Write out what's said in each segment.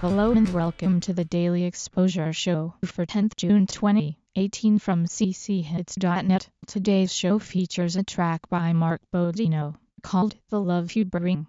Hello and welcome to the Daily Exposure Show for 10th June 2018 from cchits.net. Today's show features a track by Mark Bodino called The Love You Bring.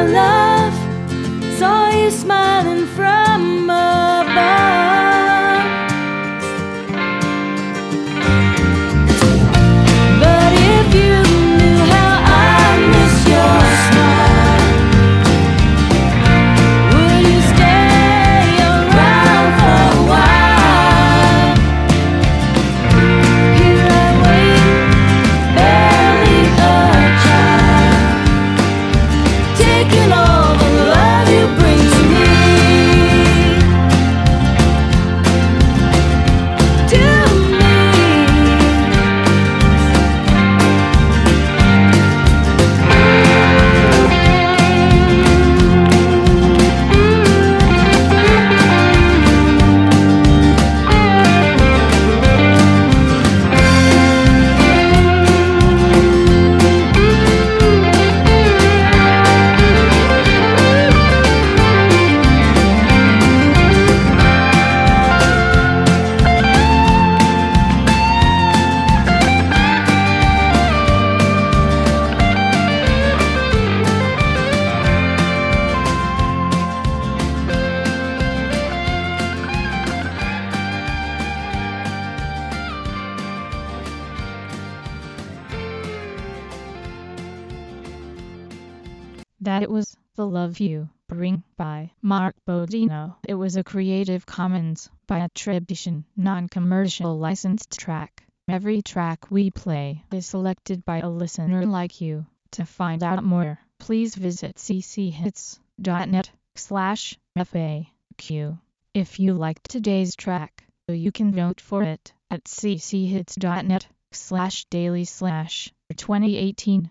My love. Saw you smiling from That it was The Love You Bring by Mark Bodino. It was a Creative Commons by attribution, non-commercial licensed track. Every track we play is selected by a listener like you. To find out more, please visit cchits.net slash FAQ. If you liked today's track, you can vote for it at cchits.net slash daily slash 2018